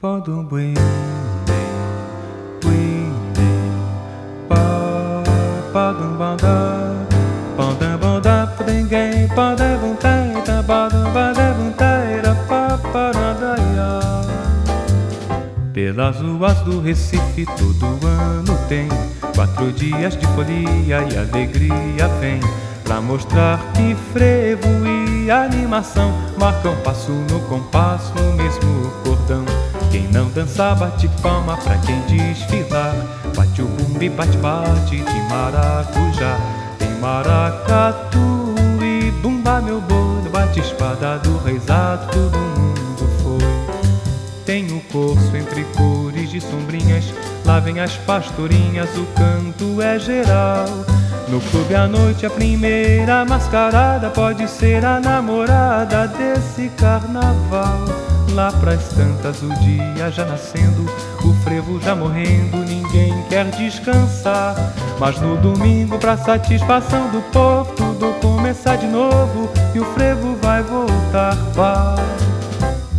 Podum buinde, buinde, pa, podum banda, podum banda, pudenguém, podum buntaita, podum banda, buntaira, paparandaia. Pelas ruas do Recife todo ano tem quatro dias de folia e alegria vem pra mostrar que frevo e animação marcam passo no compasso mesmo cordão. Quem não dança bate palma pra quem desfilar. Bate o bumbi, bate, bate de maracujá. Tem maracatu e bumba, meu boi. Bate espada do reizado, todo mundo foi. Tem o curso entre cores de sombrinhas. Lá vem as pastorinhas, o canto é geral. No clube à noite, a primeira mascarada pode ser a namorada desse carnaval. Lá pras tantas, o dia já nascendo, o frevo já morrendo, ninguém quer descansar. Mas no domingo, pra satisfação do povo, tudo começar de novo e o frevo vai voltar. Vai.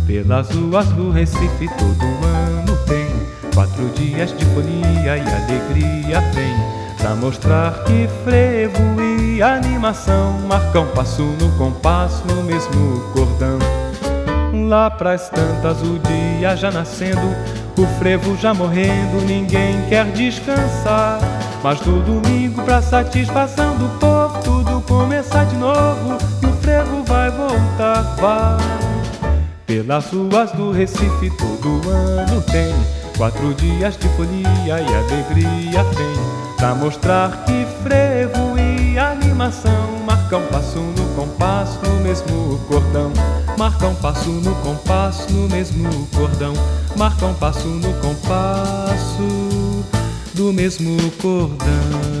Pelas ruas do Recife, todo ano tem quatro dias de folia e alegria vem. Pra mostrar que frevo e animação marcam passo no compasso no mesmo cordão. Lá pras tantas o dia já nascendo, o frevo já morrendo, ninguém quer descansar. Mas no domingo, pra satisfação do povo, tudo começar de novo e o frevo vai voltar, vai. Pelas ruas do Recife todo ano tem quatro dias de folia e alegria tem. Pra mostrar que frevo e animação marcam passo no compasso no mesmo cordão. Marcam passo no compasso no mesmo cordão. Marcam passo no compasso do mesmo cordão.